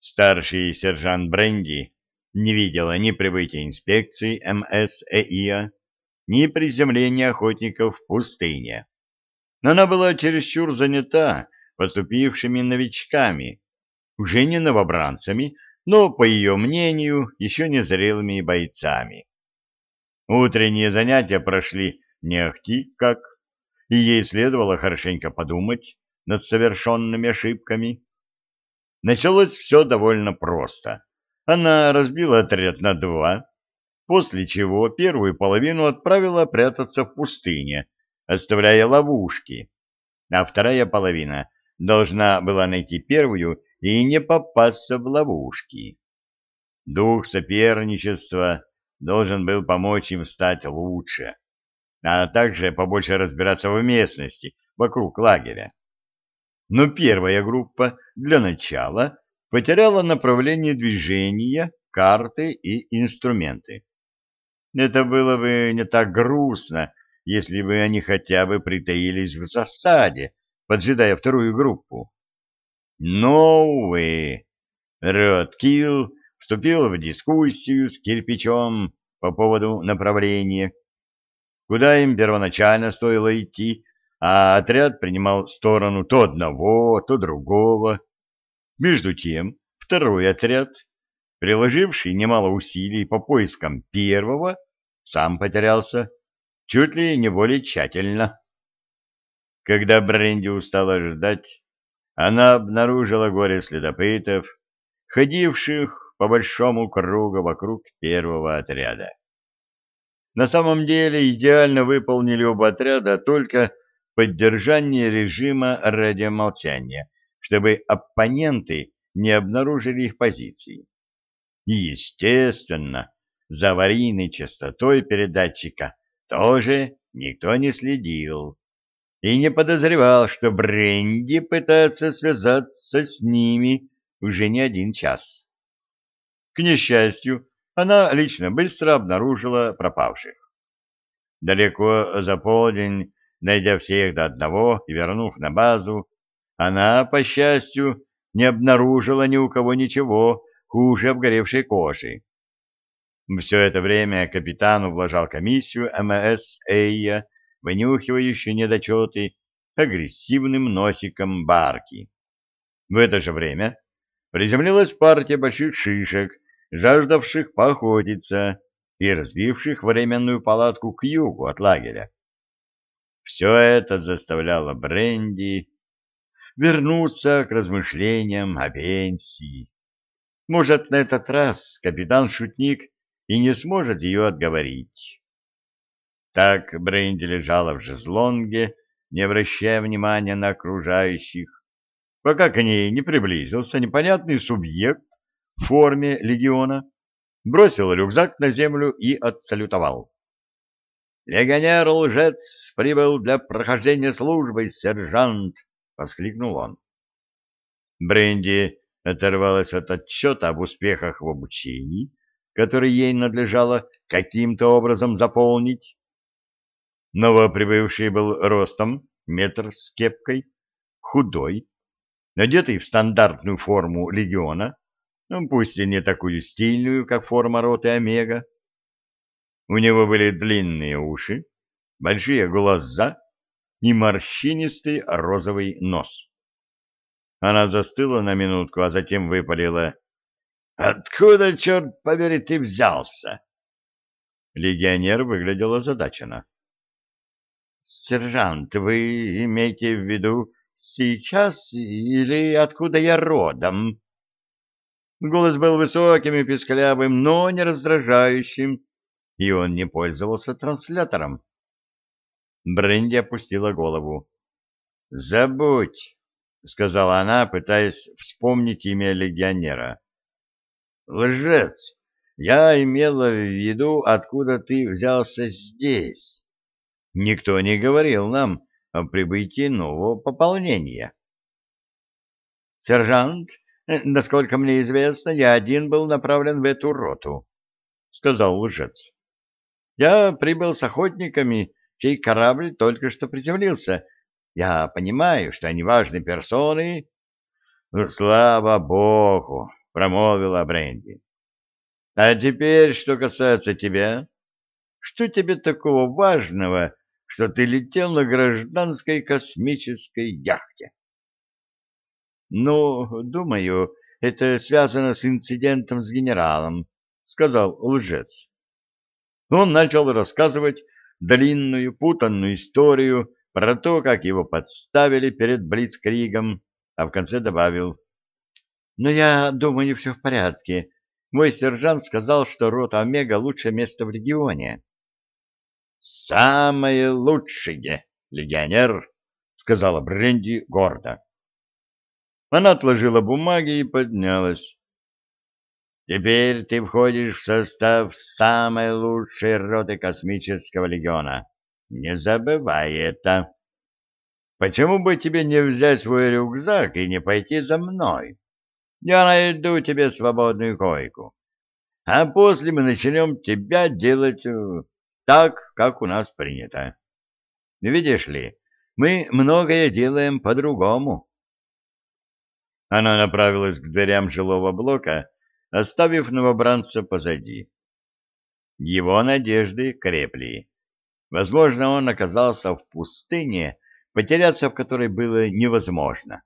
Старший сержант Бренди не видела ни прибытия инспекции МСЭИА, ни приземления охотников в пустыне. Но она была чересчур занята поступившими новичками, уже не новобранцами, но, по ее мнению, еще не зрелыми бойцами. Утренние занятия прошли не ахти как, и ей следовало хорошенько подумать над совершенными ошибками. Началось все довольно просто. Она разбила отряд на два, после чего первую половину отправила прятаться в пустыне, оставляя ловушки, а вторая половина должна была найти первую и не попасться в ловушки. Дух соперничества должен был помочь им стать лучше, а также побольше разбираться в местности вокруг лагеря. Но первая группа для начала потеряла направление движения, карты и инструменты. Это было бы не так грустно, если бы они хотя бы притаились в засаде, поджидая вторую группу. Но, увы, Роткилл вступил в дискуссию с кирпичом по поводу направления, куда им первоначально стоило идти, а отряд принимал сторону то одного, то другого. Между тем, второй отряд, приложивший немало усилий по поискам первого, сам потерялся, чуть ли не более тщательно. Когда Бренди устала ждать, она обнаружила горе следопытов, ходивших по большому кругу вокруг первого отряда. На самом деле идеально выполнили оба отряда только поддержание режима радиомолчания, чтобы оппоненты не обнаружили их позиции. И, естественно, за аварийной частотой передатчика тоже никто не следил и не подозревал, что Бренди пытается связаться с ними уже не один час. К несчастью, она лично быстро обнаружила пропавших. Далеко за полдень, найдя всех до одного и вернув на базу, она, по счастью, не обнаружила ни у кого ничего хуже обгоревшей кожи. Все это время капитан ублажал комиссию МС Эйя вынюхивающий недочеты агрессивным носиком барки. В это же время приземлилась партия больших шишек, жаждавших поохотиться и разбивших временную палатку к югу от лагеря. Все это заставляло Бренди вернуться к размышлениям о пенсии. Может, на этот раз капитан-шутник и не сможет ее отговорить. Так Бренди лежала в жезлонге, не обращая внимания на окружающих, пока к ней не приблизился непонятный субъект в форме легиона, бросил рюкзак на землю и отсалютовал. «Легионер-лжец прибыл для прохождения службы, сержант!» — воскликнул он. Бренди оторвалась от отчета об успехах в обучении, который ей надлежало каким-то образом заполнить, Новоприбывший был ростом, метр с кепкой, худой, одетый в стандартную форму легиона, ну, пусть и не такую стильную, как форма роты Омега. У него были длинные уши, большие глаза и морщинистый розовый нос. Она застыла на минутку, а затем выпалила. — Откуда, черт побери, ты взялся? Легионер выглядел озадаченно. Сержант, вы имеете в виду сейчас или откуда я родом? Голос был высоким и песклявым, но не раздражающим, и он не пользовался транслятором. Бренди опустила голову. «Забудь», — сказала она, пытаясь вспомнить имя легионера. «Лжец, я имела в виду, откуда ты взялся здесь». Никто не говорил нам о прибытии нового пополнения. Сержант, насколько мне известно, я один был направлен в эту роту, сказал лжец. Я прибыл с охотниками, чей корабль только что приземлился. Я понимаю, что они важные персоны. Ну, слава богу, — промолвила Бренди. — А теперь, что касается тебя, что тебе такого важного, что ты летел на гражданской космической яхте? — Ну, думаю, это связано с инцидентом с генералом, — сказал лжец. Он начал рассказывать длинную, путанную историю про то, как его подставили перед Блицкригом, а в конце добавил. «Но я думаю, все в порядке. Мой сержант сказал, что рота Омега — лучшее место в регионе». «Самое лучшее, легионер!» — сказала Бренди гордо. Она отложила бумаги и поднялась. Теперь ты входишь в состав самой лучшей роты космического легиона. Не забывай это. Почему бы тебе не взять свой рюкзак и не пойти за мной? Я найду тебе свободную койку. А после мы начнем тебя делать э, так, как у нас принято. Видишь ли, мы многое делаем по-другому. Она направилась к дверям жилого блока, оставив новобранца позади. Его надежды крепли. Возможно, он оказался в пустыне, потеряться в которой было невозможно.